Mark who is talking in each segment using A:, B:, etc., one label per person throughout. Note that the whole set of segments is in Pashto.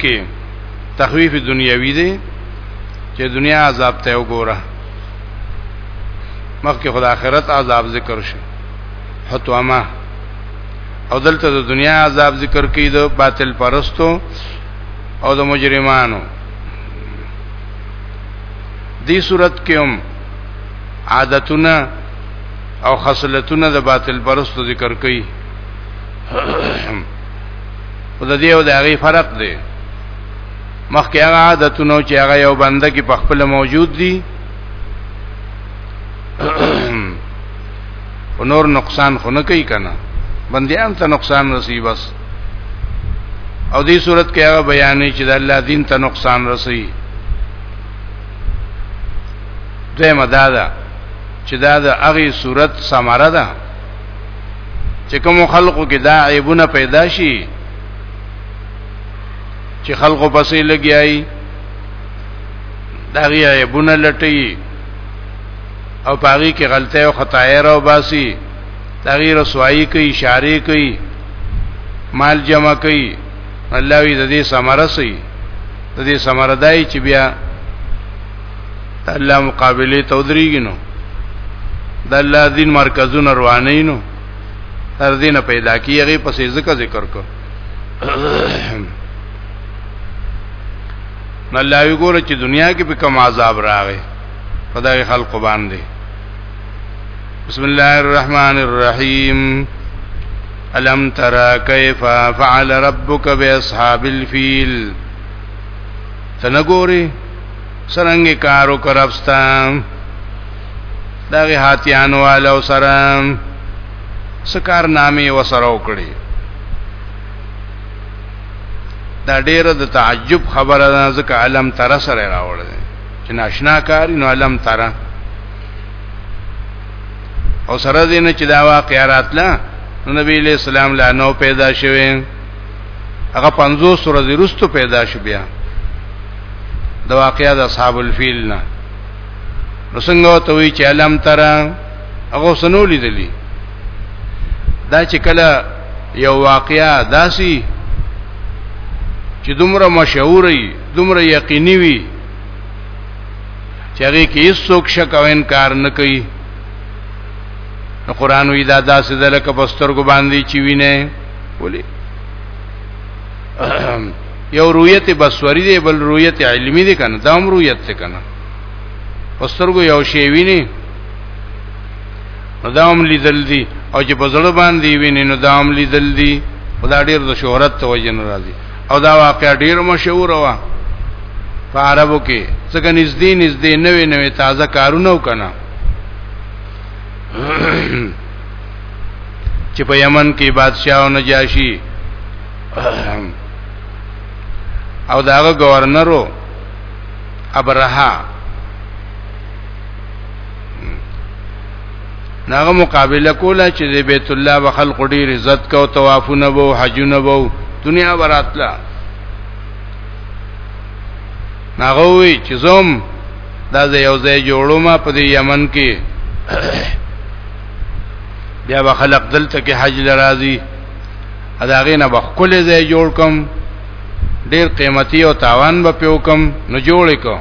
A: کې تخویف دنیوي دی چې دنیا عذاب ته وګوره مخکې خدای آخرت عذاب ذکر شي حتوما او دلته د دنیا عذاب ذکر کړي د باطل پرستو او د مجرمانو دې صورت کې هم عادتونه او خصلتونه د باطل پرستو ذکر کړي او د دې او د هغه فرق دی مخکې هغه عادتونه چې هغه یو بنده کې په خپل موجود دي او نور نقصان خو نه کوي کنه بنديان ته نقصان رسی بس او دې صورت کې هغه بیانې چې د الله دین ته نقصان رسی دیمه دا ده چې دا د هغه صورت ثمره ده چې کوم خلقو کې دا عیبونه پیدا شي چې خلقو پسې لګیایي دا غي عیبونه لټي او پاغي کې غلطه او خطایا راو باسي تغیر سوایی کوي اشاره کوي مال جمع کوي الله وی د دې سمره سي د دې سمردای چې بیا الله مقابله ته ودرېږي نو د الله دین مرکزونه رواني نو تر دې نه پیدا کیږي پسې ذکر ذکر کو نه الله وی ګوره چې دنیا کې په کوم عذاب راغی په دغه خلق باندې بسم الله الرحمن الرحیم الم ترى كيف فعل ربك باصحاب الفيل تنګوري سرنګ کارو کربستا دغه هاتیانو والو سره سکار نامې وسره وکړي دا ډیره د تعجب خبره ده ځکه علم تر سره راوړل چې ناشنا کاری نو علم تر او سره دې نه چې دا واقعیا راتله نو نبی له سلام لا نو پیدا شوه هغه 50 ورځې وروسته پیدا شو بیا د واقعیا د اصحاب الفیل نه نو څنګه ته وی چې علم تر هغه سنو لیدلی دا چې کله یو واقعیا داسي چې دومره مشهوري دومره یقیني وي چې هغه کې هیڅوک شک او انکار نه کوي نو قران وی دا داسې دلکه پستر کو باندې چې وینه ولی یو رؤیت بصری دی بل رؤیت علمی دی کنه دا هم رؤیت ته کنه پسترګو یو شی ویني نو دا هم لیدل دي او چې په زړه باندې ویني نو دا هم لیدل دي خدا ډیر د شهرت توجه نه راځي او دا واقع ډیر مشهور و په عربو کې څنګه نږدې نږدې نوې نوې تازه کارونه وکړه چې په یمن کې بادشاہ او نجاشي او داغه گورنرو ابرها ناغه مقابله کوله چې د بیت الله و خلق ډیر عزت کو طوافونه وو حجونه وو دنیا براتلا ناغه وی چې زوم دا یو ځای جوړو ما په یمن کې بیا به خلق دلته کې حج لرازي اداغه نه بخکل ځای جوړ کوم ډیر قیمتي او تاوان به پیو کوم نو جوړ کو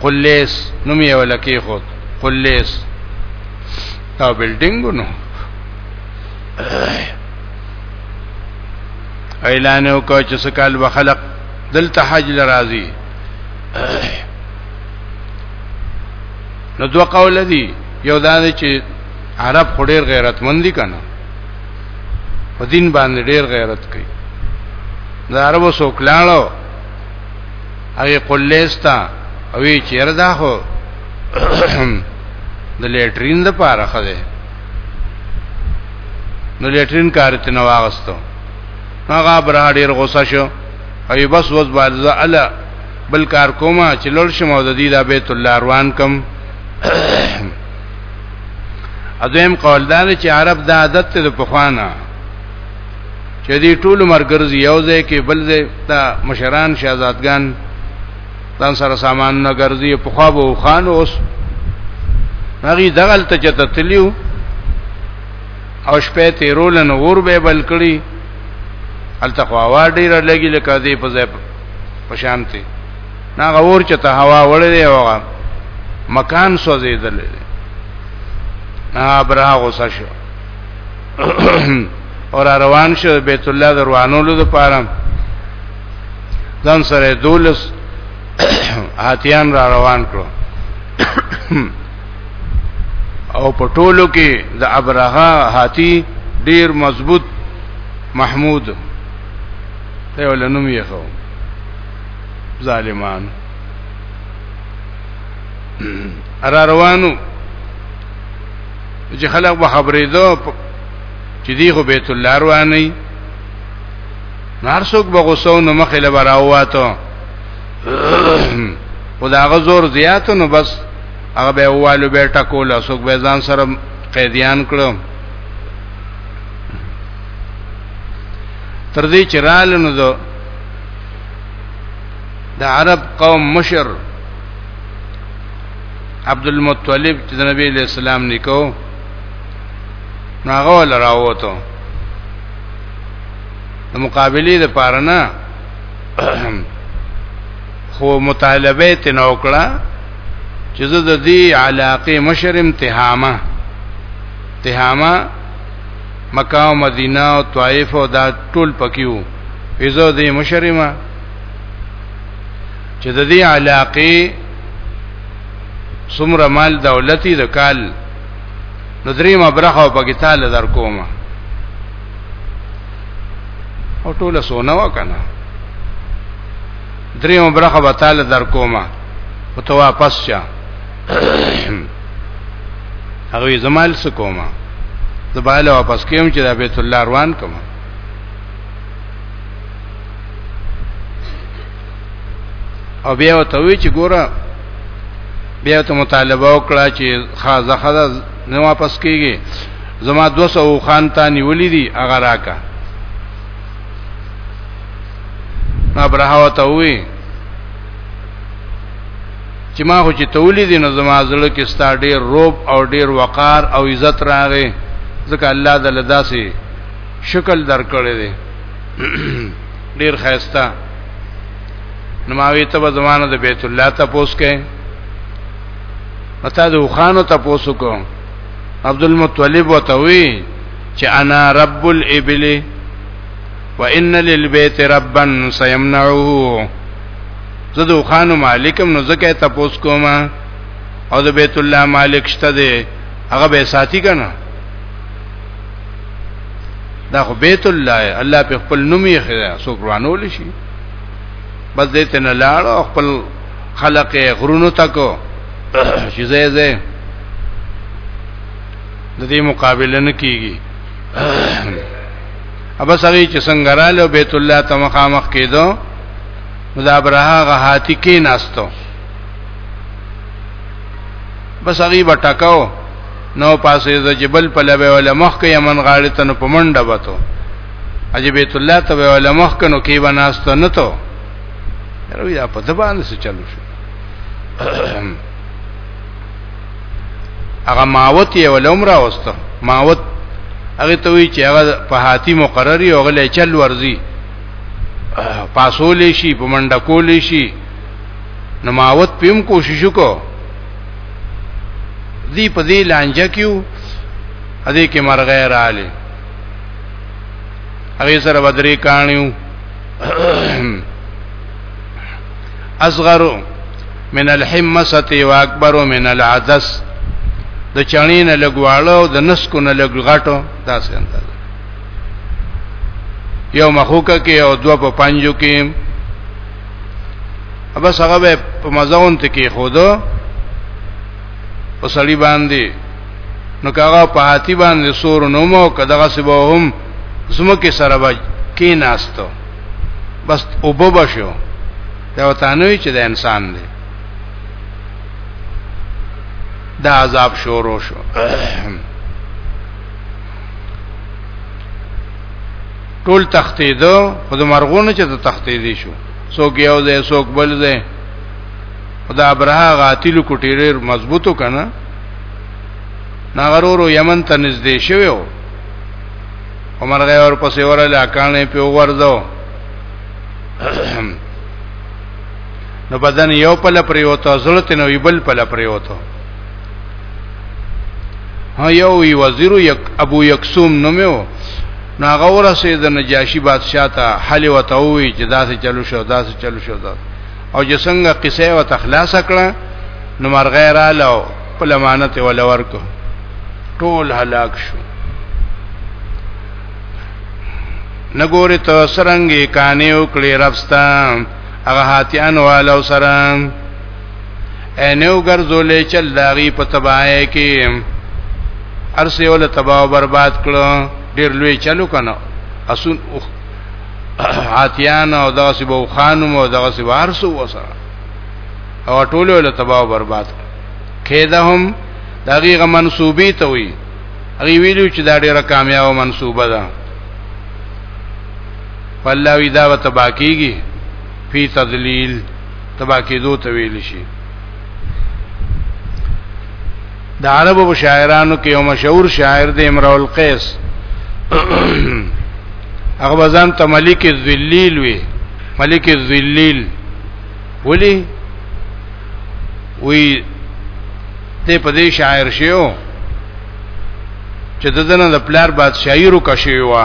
A: قلیس نو می ولکی خود قلیس او بلډینګ نو اعلان وکړ چې سکال به خلق دلته حج لرازي نو دوه قول دي یو دا دی چې عرب خو ډیر غیرتمن دي کنه په دین باندې ډیر غیرت کوي دا عربو سو کلاړو هغه قلیستا او وی چیر دا خو د لیټرین د پاره خده نو لیټرین کار ته نو واغستو هغه برا ډیر غوسه شو او بس وز باز الا بل کار کوم چې لول شم او د دې د بیت الله روان کم اځم قول دا چې عرب د عادت ته په خوانه چې دې ټول مرګرز یو ځای کې بل ځای ته مشران شاهزادګان ځان سره سامان نه ګرځي په خوا به خان اوس هغه دغل ته چته تلیو او شپه تیرول نو ور به بل کړی التقوا ډیر لګی لکه دې په ځای په شانتي ناغه ور چته هوا وړې دی هغه مکان سوځیدل دی ها برا غوسه شو اور روان شو بیت الله دروانولو د پاره ځان سره دولس هاتیان را روان کړو او په ټولو کې د ابرها هاتی ډیر مضبوط محمود ته یو لنوم یې خو ظالمان را روانو چې خلک به خبرې دو چې دی خو بیت الله رواني نار څوک به غوسو نو مخې له براواتو خدا غزور زیات نو بس هغه به والو به ټکول څوک به ځان سره قیدیان کړو تر دې چې رال نو دو د عرب قوم مشر عبد المطلب چې د نبی له سلام نکو ناغه ول راوته د مقابله د پاره نه خو مطالبه ته نوکړه چې زه د دې علاقه مشر امتحامه امتحامه مکه او مدینه او طائف او دا ټول پکیو ایزو دې مشرمه چې د دې علاقې سمره مال دولتي د کال نو درې مبرخه او پکې تعالی در کومه او ټول سونه وکنه درې مبرخه به تعالی در کومه او ته واپس شه هغه زمال سکوما زباله واپس کیم چې د بیت الله روان کوم او بیا ته وی چې ګوره بیا ته مطالبه وکړه چې خازه خزه نه واپس کیږي زما 200 خان ته نیولې دي هغه راکا ابراهو ته وی چې ما خو چې تولې دي نو زما زړه کې ستا ډېر روب او ډېر وقار او عزت راغې ځکه الله د لداسي شکل درکړې دي ډېر خيستا نو ما وی ته په زمانه د بیت الله ته پوس کې متا د وخانو ته پوس کو عبد المطلب وتوي چې انا رب الابل وان للبيت ربا سيمنعه زه د خانو مالکم نو زکه تپوس کوم او د بیت الله مالک شته دی هغه به ساتي کنه دا خو بیت الله الله په خپل نوم یې خره سو قرانول شي بس دې ته نه لاړ خپل خلق غرونو تکو چې زه زه د دې مقابله نه کیږي ابا سړی چې څنګه رااله بیت الله ته مخامخ کېدو نو دا برها غ هاتی کې ناستو بس هغه بټکاو نو پاسې د جبل په لبه ولا مخ کې یمن غاړې ته نو په منډه وته اجي بیت الله ته ولا مخ کې نو کې بناست نه ته روي دا په دبان څه چلو شو هغه ماوت یې ول عمره واست ماوت هغه ته وی چې هغه په هاتی مقرری او غلې چل ورزي پاسول شي په منډه کول شي نو ماوت پم کوشش وکړو دی په دې لانجه کېو ا دې کې مرغې رااله هغه سره بدرې کانیو اصغر من الحمسه و اکبر من العدس د چانین لګواړو د نسکو نه لګ غټو داسې انداز یو مخوکه کې او دو په پنجو کې ابا هغه به په مزاون ته کې خود او سړی باندې نو کاغه په هاتی باندې سور نومو کداغه سبا هم زمکه سره بج کې ناستو بس او بابا شو دا وتانوي چې د انسان دی دا عذاب شروع شو ټول تختې دو خو د مرغونو چې د تختې دي شو څوک یو ځای څوک بل ځای خدا ابرها غاتلو کوټیریر مضبوطو کنه ناغرورو یمن ته نږدې شویو عمر غي اور پسې ورل اکانې په وردو نو بدن یو پل پریوتو زړه تنو یبل پل پریوتو ها یو ای وزیر یک ابو یکسوم نومو ناغه ورسې د نجاشي بادشاہ ته حل وتاوي چې داسې چلو شو داسې چلو شو دا او چې څنګه قصه و تخلاص کړه نو مرغه را لو په لمانت ول ورکو ټول هلاک شو نګوري ته سرنګي کانیو کړي ربستا هغه هاتیان والو سره انو ګرځولې چل داغي په تباہه کې ارسه ول تباہ او برباد کړو ډیر لوی چلو کنه اسون عاتیان او دغه سبو خانم او دغه سبو ارسو وسره او ټول ول تباہ او برباد کېدهم داغي غ منسوبي ته وي هغه ویلو چې دا ډیره کامیاب منسوبه ده والله وی دا وتبا کیږي فی تذلیل تبا کېدو ته ویل شي د عربو شاعرانو کې یو مشهور شاعر دی امرؤ القیس هغه بزان ته ملک الذلیل وی ملک الذلیل ولی وی ته په دې شاعر شیو چې د دنه د پلار بادشاہي رو کښې وا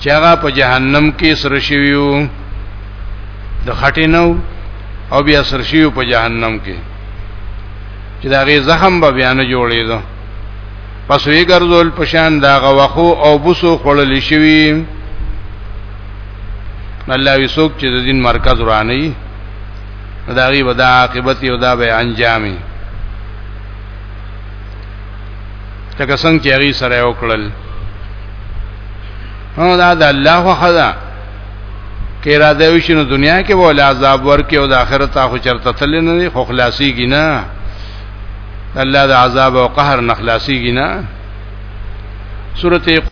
A: چې هغه په جهنم کې سره شویو د خټې نو او بیا سره شویو په جهنم کې چې دا غي زخم به بیا نه جوړېدو پس وی ګرځول پشان دا غوخو او بوسو خړل شوی الله وی څوک چې د دین مرکز ورانی دا غي ودا عاقبت او دا به انجامي لکه څنګه چې هغه سره وکړل نو دا د الله خو خدا کې را دی وشنو دنیا کې ول عذاب ورکې او د آخرت اخو چرته تل نه خو خلاصي گینا الله د عذاب او قهر نه خلاصي گینا سورته